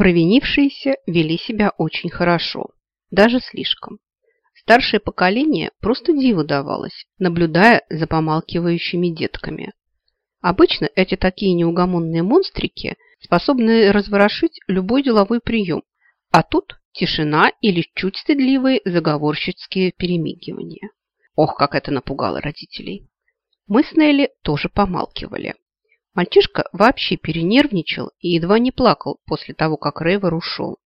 Провинившиеся вели себя очень хорошо, даже слишком. Старшее поколение просто диву давалось, наблюдая за помалкивающими детками. Обычно эти такие неугомонные монстрики способны разворошить любой деловой прием, а тут тишина или чуть стыдливые заговорщицкие перемигивания. Ох, как это напугало родителей. Мы с Нелли тоже помалкивали. Мальчишка вообще перенервничал и едва не плакал после того, как Рейвер ушел.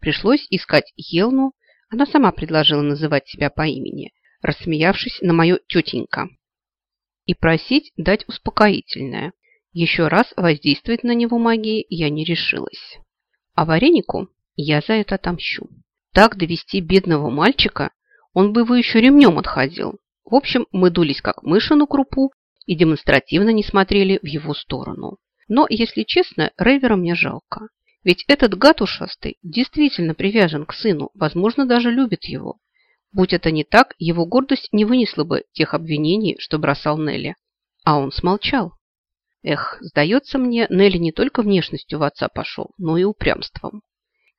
Пришлось искать Елну, она сама предложила называть себя по имени, рассмеявшись на мою тетенька. И просить дать успокоительное. Еще раз воздействовать на него магией я не решилась. А варенику я за это отомщу. Так довести бедного мальчика, он бы его еще ремнем отходил. В общем, мы дулись как мыши на крупу и демонстративно не смотрели в его сторону. Но, если честно, Рейвера мне жалко. Ведь этот гад ушастый действительно привязан к сыну, возможно, даже любит его. Будь это не так, его гордость не вынесла бы тех обвинений, что бросал Нелли. А он смолчал. Эх, сдается мне, Нелли не только внешностью в отца пошел, но и упрямством.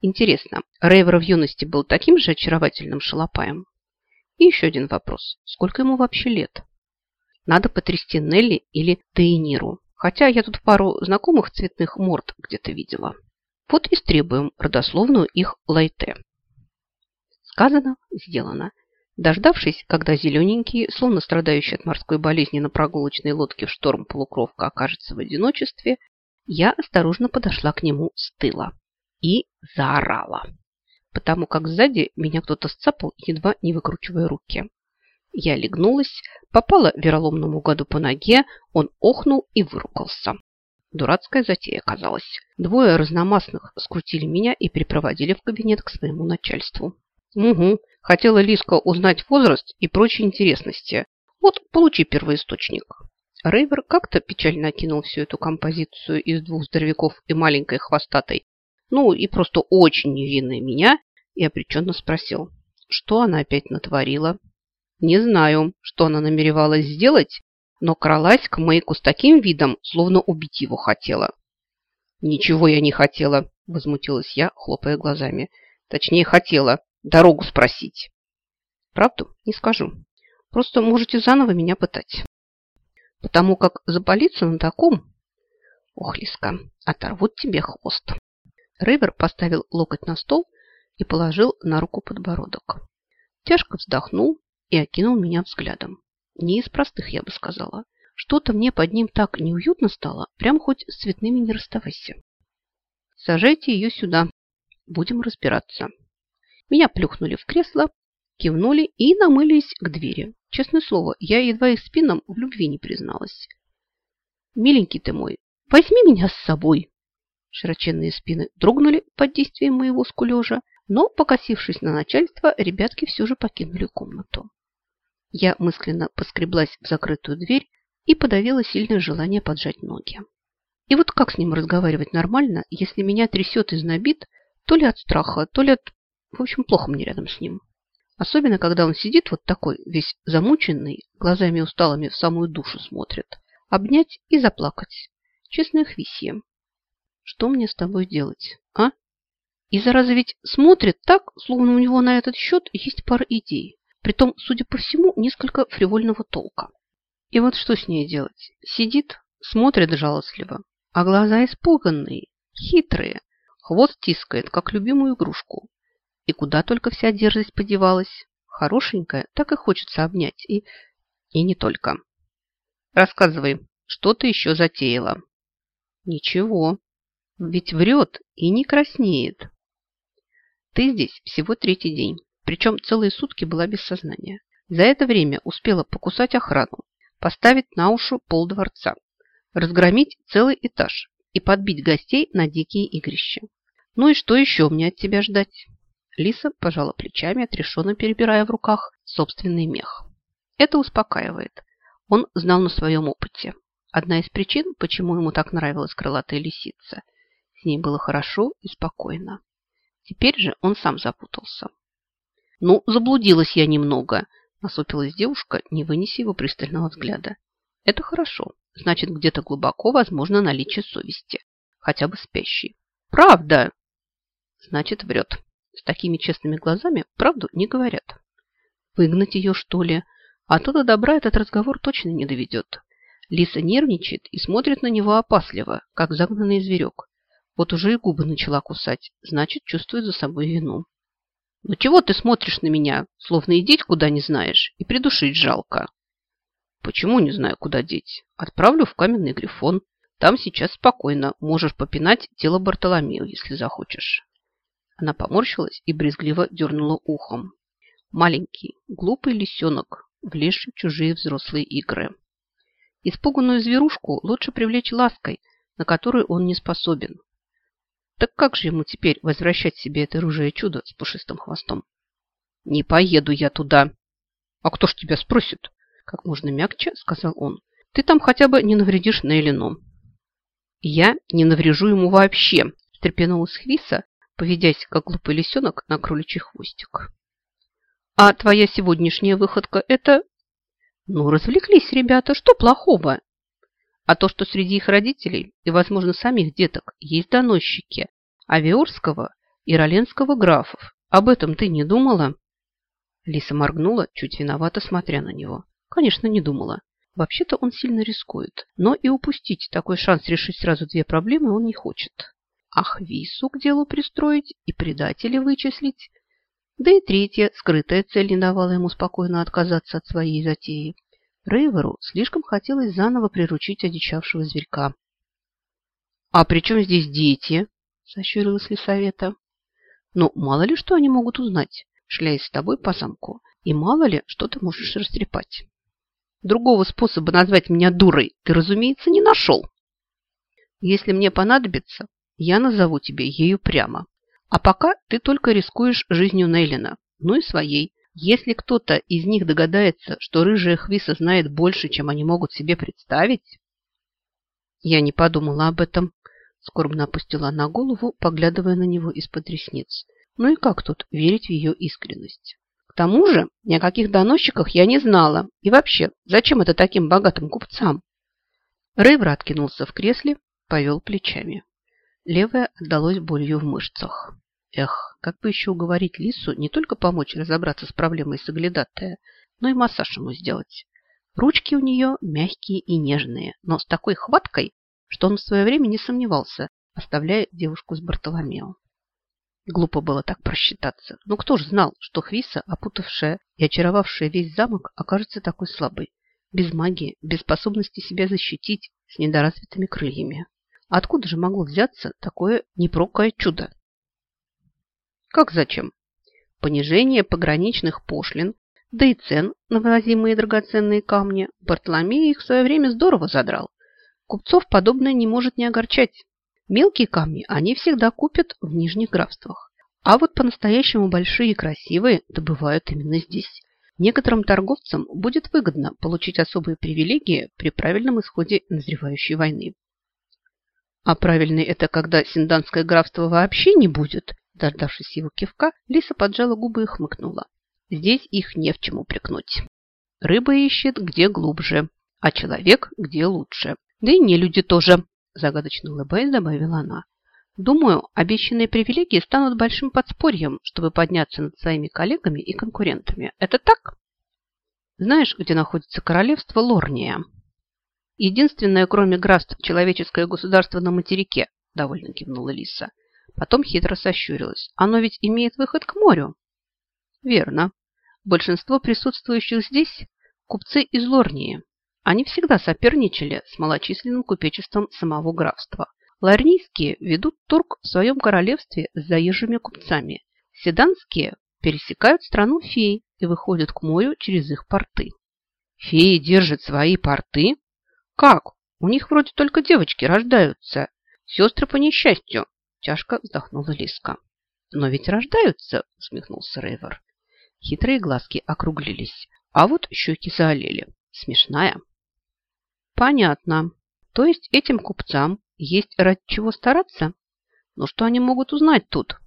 Интересно, Рейвер в юности был таким же очаровательным шалопаем? И еще один вопрос. Сколько ему вообще лет? Надо потрясти Нелли или Дейниру. Хотя я тут пару знакомых цветных морд где-то видела. Вот и стребуем родословную их лайте. Сказано, сделано. Дождавшись, когда зелененький, словно страдающий от морской болезни на прогулочной лодке в шторм полукровка окажется в одиночестве, я осторожно подошла к нему с тыла и заорала, потому как сзади меня кто-то сцапал, едва не выкручивая руки. Я легнулась, попала вероломному году по ноге, он охнул и выругался. Дурацкая затея оказалась. Двое разномастных скрутили меня и перепроводили в кабинет к своему начальству. Угу, хотела Лиска узнать возраст и прочие интересности. Вот, получи первоисточник. Рейвер как-то печально окинул всю эту композицию из двух здоровяков и маленькой хвостатой, ну и просто очень невинной меня, и обреченно спросил, что она опять натворила. Не знаю, что она намеревалась сделать, но кралась к Мэйку с таким видом, словно убить его хотела. «Ничего я не хотела», – возмутилась я, хлопая глазами. «Точнее, хотела дорогу спросить». «Правду не скажу. Просто можете заново меня пытать. Потому как запалиться на таком...» «Ох, Лиска, оторвут тебе хвост». Рейвер поставил локоть на стол и положил на руку подбородок. Тяжко вздохнул и окинул меня взглядом. Не из простых, я бы сказала. Что-то мне под ним так неуютно стало, прям хоть с цветными не расставайся. Сажайте ее сюда. Будем разбираться. Меня плюхнули в кресло, кивнули и намылись к двери. Честное слово, я едва их спинам в любви не призналась. Миленький ты мой, возьми меня с собой. Широченные спины дрогнули под действием моего скулежа, но, покосившись на начальство, ребятки все же покинули комнату. Я мысленно поскреблась в закрытую дверь и подавила сильное желание поджать ноги. И вот как с ним разговаривать нормально, если меня трясет и знобит то ли от страха, то ли от... В общем, плохо мне рядом с ним. Особенно, когда он сидит вот такой, весь замученный, глазами усталыми в самую душу смотрит. Обнять и заплакать. Честное хвисье. Что мне с тобой делать, а? И зараза ведь смотрит так, словно у него на этот счет есть пара идей. Притом, судя по всему, несколько фривольного толка. И вот что с ней делать? Сидит, смотрит жалостливо, а глаза испуганные, хитрые, хвост тискает, как любимую игрушку. И куда только вся дерзость подевалась. Хорошенькая, так и хочется обнять. И, и не только. Рассказывай, что ты еще затеяла? Ничего. Ведь врет и не краснеет. Ты здесь всего третий день. Причем целые сутки была без сознания. За это время успела покусать охрану, поставить на уши пол дворца, разгромить целый этаж и подбить гостей на дикие игрища. Ну и что еще мне от тебя ждать? Лиса пожала плечами, отрешенно перебирая в руках собственный мех. Это успокаивает. Он знал на своем опыте. Одна из причин, почему ему так нравилась крылатая лисица. С ней было хорошо и спокойно. Теперь же он сам запутался. «Ну, заблудилась я немного», – насупилась девушка, не вынеся его пристального взгляда. «Это хорошо. Значит, где-то глубоко возможно наличие совести. Хотя бы спящей». «Правда!» значит врет. С такими честными глазами правду не говорят. Выгнать ее, что ли? А то до добра этот разговор точно не доведет. Лиса нервничает и смотрит на него опасливо, как загнанный зверек. Вот уже и губы начала кусать, значит, чувствует за собой вину. «Ну чего ты смотришь на меня, словно идти куда не знаешь, и придушить жалко?» «Почему не знаю, куда деть? Отправлю в каменный грифон. Там сейчас спокойно, можешь попинать тело Бартоломею, если захочешь». Она поморщилась и брезгливо дернула ухом. Маленький, глупый лисенок, влезший в чужие взрослые игры. Испуганную зверушку лучше привлечь лаской, на которую он не способен. Так как же ему теперь возвращать себе это ружье чудо с пушистым хвостом? Не поеду я туда. А кто ж тебя спросит? Как можно мягче, сказал он. Ты там хотя бы не навредишь Нейлину. Я не наврежу ему вообще, встрепенулась Хвиса, поведясь, как глупый лисенок на кроличий хвостик. А твоя сегодняшняя выходка – это... Ну, развлеклись ребята, что плохого? А то, что среди их родителей и, возможно, самих деток есть доносчики Авиорского и Роленского графов, об этом ты не думала? Лиса моргнула, чуть виновато смотря на него. Конечно, не думала. Вообще-то он сильно рискует, но и упустить такой шанс решить сразу две проблемы он не хочет. Ах, Вису к делу пристроить и предателя вычислить. Да и третья, скрытая цель не давала ему спокойно отказаться от своей затеи. Рейверу слишком хотелось заново приручить одичавшего зверька. «А при чем здесь дети?» – сощурилась Лисавета. «Ну, мало ли что они могут узнать, шляясь с тобой по замку, и мало ли что ты можешь растрепать. Другого способа назвать меня дурой ты, разумеется, не нашел. Если мне понадобится, я назову тебе ею прямо. А пока ты только рискуешь жизнью Нейлина, ну и своей. Если кто-то из них догадается, что рыжая Хвиса знает больше, чем они могут себе представить... Я не подумала об этом. Скорбно опустила она голову, поглядывая на него из-под ресниц. Ну и как тут верить в ее искренность? К тому же ни о каких доносчиках я не знала. И вообще, зачем это таким богатым купцам? Рейвер откинулся в кресле, повел плечами. Левое отдалось болью в мышцах. Эх, как бы еще уговорить Лису не только помочь разобраться с проблемой соглядатая, но и массаж ему сделать. Ручки у нее мягкие и нежные, но с такой хваткой, что он в свое время не сомневался, оставляя девушку с Бартоломео. Глупо было так просчитаться. Но кто ж знал, что Хвиса, опутавшая и очаровавшая весь замок, окажется такой слабой, без магии, без способности себя защитить, с недоразвитыми крыльями. Откуда же могло взяться такое непрокое чудо? Как зачем? Понижение пограничных пошлин, да и цен на вывозимые драгоценные камни. Бартоломей их в свое время здорово задрал. Купцов подобное не может не огорчать. Мелкие камни они всегда купят в нижних графствах. А вот по-настоящему большие и красивые добывают именно здесь. Некоторым торговцам будет выгодно получить особые привилегии при правильном исходе назревающей войны. А правильный это когда синданское графство вообще не будет, Дождавшись его кивка, Лиса поджала губы и хмыкнула. Здесь их не в чем упрекнуть. Рыба ищет где глубже, а человек где лучше. Да и не люди тоже, загадочно улыбаясь, добавила она. Думаю, обещанные привилегии станут большим подспорьем, чтобы подняться над своими коллегами и конкурентами. Это так? Знаешь, где находится королевство Лорния? Единственное, кроме графств, человеческое государство на материке, довольно кивнула Лиса. Потом хитро сощурилась. Оно ведь имеет выход к морю. Верно. Большинство присутствующих здесь – купцы из Лорнии. Они всегда соперничали с малочисленным купечеством самого графства. Ларнийские ведут торг в своем королевстве с заезжими купцами. Седанские пересекают страну фей и выходят к морю через их порты. Феи держат свои порты? Как? У них вроде только девочки рождаются. Сестры по несчастью, Тяжко вздохнула Лиска. «Но ведь рождаются!» – усмехнулся Рейвер. Хитрые глазки округлились, а вот щеки заолели. Смешная. «Понятно. То есть этим купцам есть ради чего стараться? Но что они могут узнать тут?»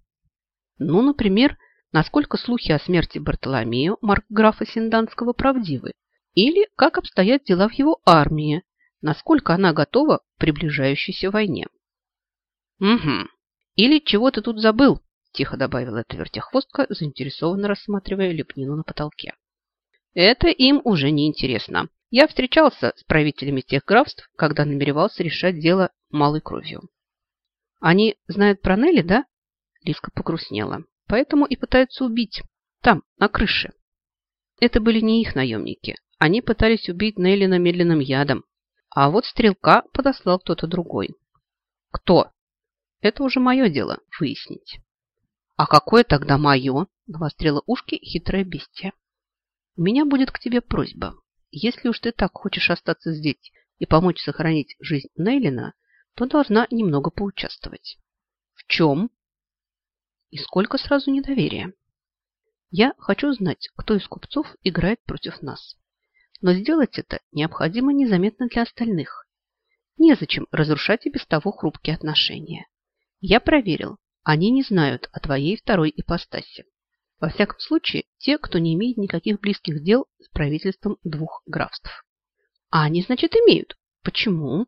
«Ну, например, насколько слухи о смерти Бартоломею маркграфа Синданского правдивы, или как обстоят дела в его армии, насколько она готова к приближающейся войне». «Угу. Или чего ты тут забыл? тихо добавила эта вертихвостка, заинтересованно рассматривая лепнину на потолке. Это им уже не интересно. Я встречался с правителями тех графств, когда намеревался решать дело малой кровью. Они знают про Нелли, да? Лиска погрустнела. Поэтому и пытаются убить. Там, на крыше. Это были не их наемники. Они пытались убить Нелли медленным ядом. А вот стрелка подослал кто-то другой. Кто? Это уже мое дело выяснить. А какое тогда мое? Навострила ушки хитрое бестия. У меня будет к тебе просьба. Если уж ты так хочешь остаться здесь и помочь сохранить жизнь Нейлина, то должна немного поучаствовать. В чем? И сколько сразу недоверия? Я хочу знать, кто из купцов играет против нас. Но сделать это необходимо незаметно для остальных. Незачем разрушать и без того хрупкие отношения. Я проверил, они не знают о твоей второй ипостаси. Во всяком случае, те, кто не имеет никаких близких дел с правительством двух графств. А они, значит, имеют. Почему?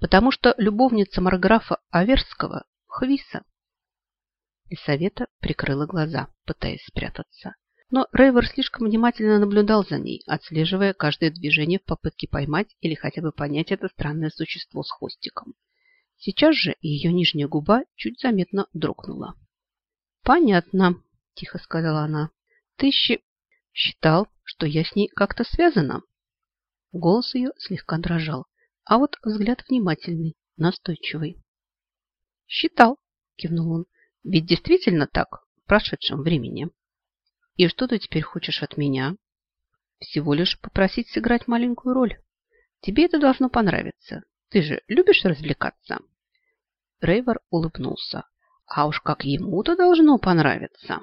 Потому что любовница Марграфа Аверского – Хвиса. Лисавета прикрыла глаза, пытаясь спрятаться. Но Рейвер слишком внимательно наблюдал за ней, отслеживая каждое движение в попытке поймать или хотя бы понять это странное существо с хвостиком. Сейчас же ее нижняя губа чуть заметно дрогнула. «Понятно», – тихо сказала она. «Ты щи... считал, что я с ней как-то связана?» Голос ее слегка дрожал, а вот взгляд внимательный, настойчивый. «Считал», – кивнул он. «Ведь действительно так, в прошедшем времени. И что ты теперь хочешь от меня?» «Всего лишь попросить сыграть маленькую роль. Тебе это должно понравиться. Ты же любишь развлекаться?» Рейвор улыбнулся. «А уж как ему-то должно понравиться!»